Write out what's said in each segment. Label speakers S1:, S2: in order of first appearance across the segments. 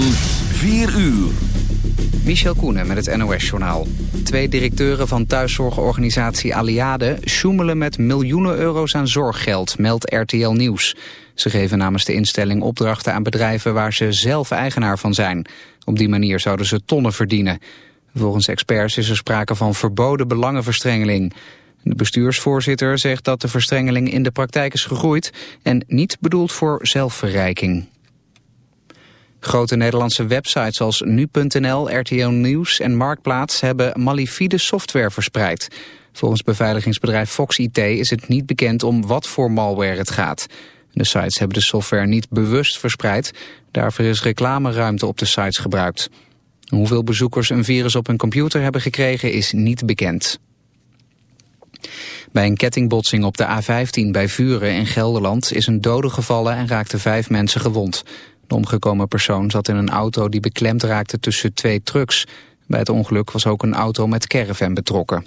S1: van 4 uur.
S2: Michel Koenen met het NOS-journaal. Twee directeuren van thuiszorgorganisatie Aliade... sjoemelen met miljoenen euro's aan zorggeld, meldt RTL Nieuws. Ze geven namens de instelling opdrachten aan bedrijven... waar ze zelf eigenaar van zijn. Op die manier zouden ze tonnen verdienen. Volgens experts is er sprake van verboden belangenverstrengeling. De bestuursvoorzitter zegt dat de verstrengeling in de praktijk is gegroeid... en niet bedoeld voor zelfverrijking. Grote Nederlandse websites als nu.nl, RTL Nieuws en Marktplaats hebben malifide software verspreid. Volgens beveiligingsbedrijf Fox IT is het niet bekend om wat voor malware het gaat. De sites hebben de software niet bewust verspreid. Daarvoor is reclameruimte op de sites gebruikt. Hoeveel bezoekers een virus op hun computer hebben gekregen is niet bekend. Bij een kettingbotsing op de A15 bij Vuren in Gelderland is een dode gevallen en raakten vijf mensen gewond. De omgekomen persoon zat in een auto die beklemd raakte tussen twee trucks. Bij het ongeluk was ook een auto met caravan betrokken.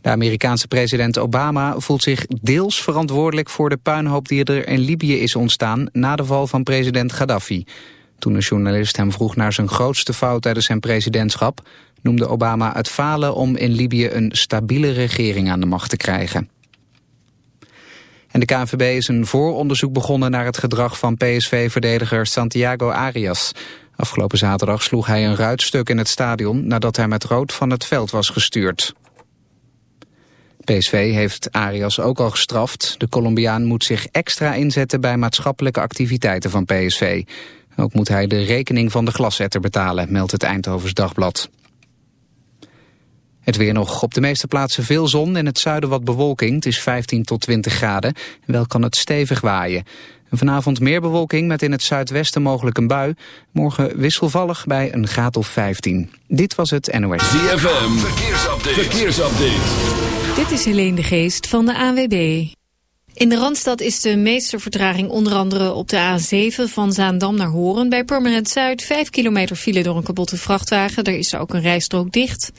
S2: De Amerikaanse president Obama voelt zich deels verantwoordelijk voor de puinhoop die er in Libië is ontstaan na de val van president Gaddafi. Toen een journalist hem vroeg naar zijn grootste fout tijdens zijn presidentschap, noemde Obama het falen om in Libië een stabiele regering aan de macht te krijgen. En de KNVB is een vooronderzoek begonnen naar het gedrag van PSV-verdediger Santiago Arias. Afgelopen zaterdag sloeg hij een ruitstuk in het stadion nadat hij met rood van het veld was gestuurd. PSV heeft Arias ook al gestraft. De Colombiaan moet zich extra inzetten bij maatschappelijke activiteiten van PSV. Ook moet hij de rekening van de glasetter betalen, meldt het Eindhovens Dagblad. Het weer nog op de meeste plaatsen veel zon. In het zuiden wat bewolking. Het is 15 tot 20 graden. En wel kan het stevig waaien. vanavond meer bewolking met in het zuidwesten mogelijk een bui. Morgen wisselvallig bij een graad of 15. Dit was het NOS.
S1: ZFM, verkeersupdate. verkeersupdate.
S3: Dit is Helene de Geest van de AWB. In de Randstad is de meeste vertraging onder andere op de A7 van Zaandam naar Horen. Bij Permanent Zuid 5 kilometer file door een kapotte vrachtwagen. Daar is ook een rijstrook dicht.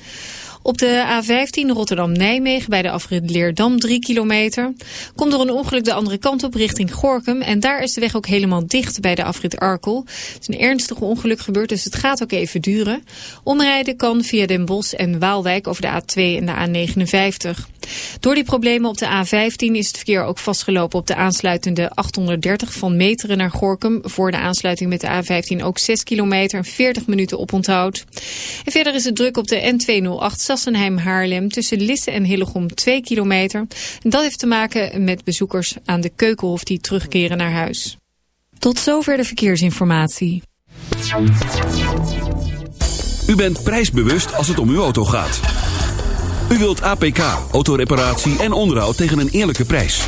S3: Op de A15 Rotterdam-Nijmegen bij de afrit Leerdam 3 kilometer. Komt door een ongeluk de andere kant op richting Gorkum. En daar is de weg ook helemaal dicht bij de afrit Arkel. Het is een ernstig ongeluk gebeurd, dus het gaat ook even duren. Omrijden kan via Den Bosch en Waalwijk over de A2 en de A59. Door die problemen op de A15 is het verkeer ook vastgelopen op de aansluitende 830 van Meteren naar Gorkum. Voor de aansluiting met de A15 ook 6 kilometer en 40 minuten oponthoud. En verder is het druk op de N208 Sassenheim-Haarlem tussen Lisse en Hillegom 2 kilometer. En dat heeft te maken met bezoekers aan de Keukenhof die terugkeren naar huis. Tot zover de verkeersinformatie.
S1: U bent prijsbewust als het om uw auto gaat. U wilt APK, autoreparatie en onderhoud tegen een eerlijke prijs.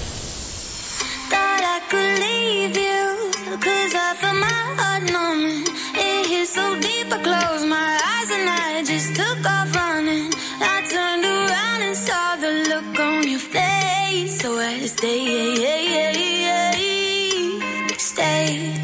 S4: Face. So I stay, stay.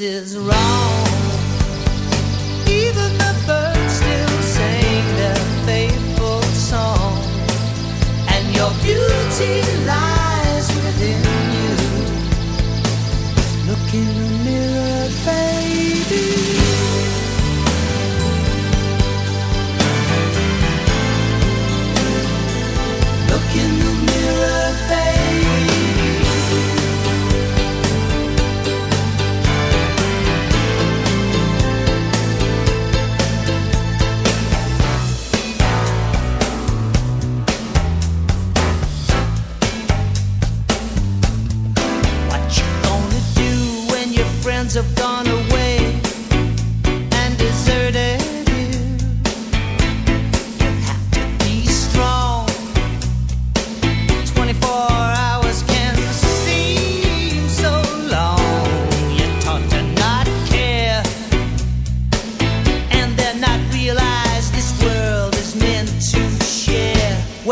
S5: Is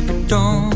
S6: don't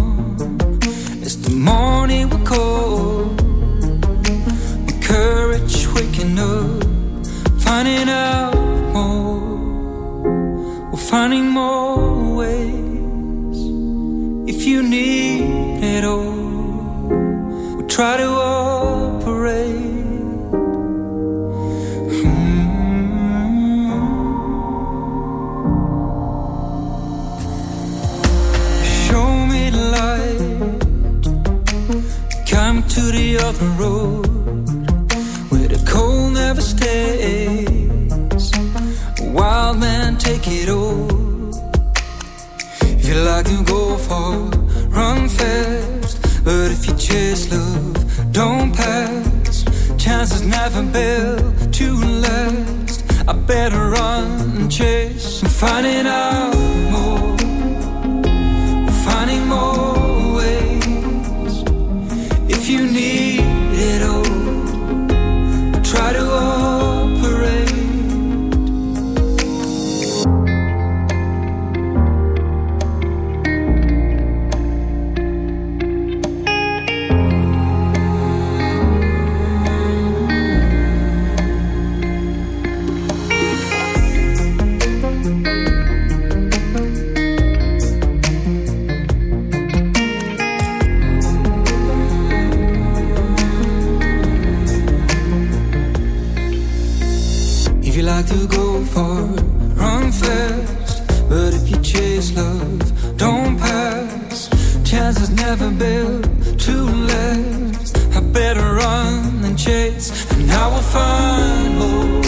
S6: Never a bill to less. I
S7: better run than chase, and I will find more.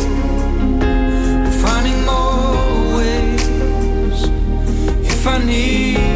S7: Finding more ways if I need.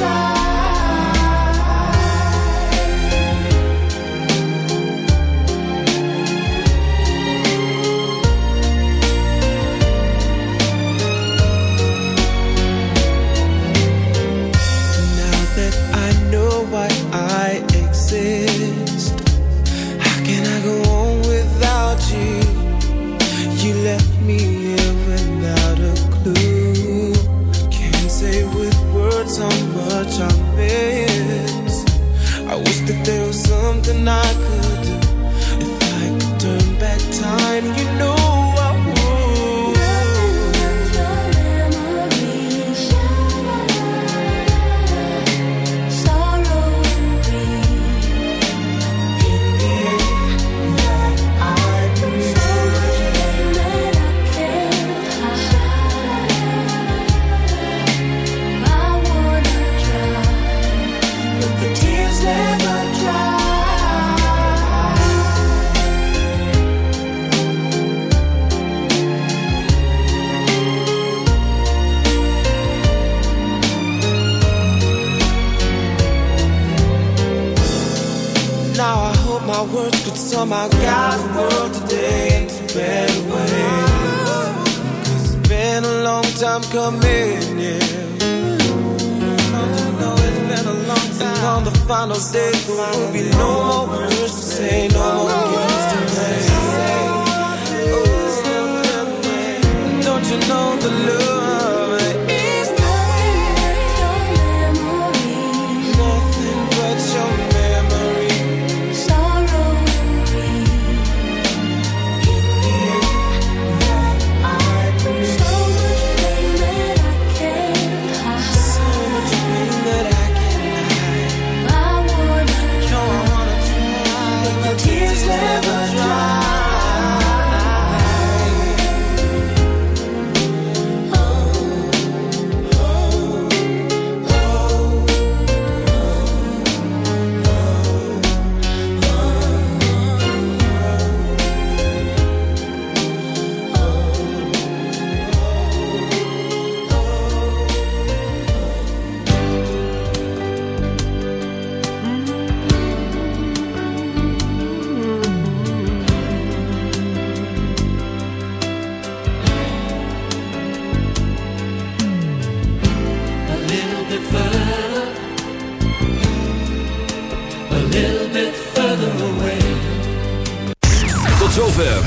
S4: sunshine. words could somehow guide the world today to better way. Cause it's been a long time coming, yeah. Oh, And on the final day, there will be no more words to say, no more games to play. Oh, don't you know the love?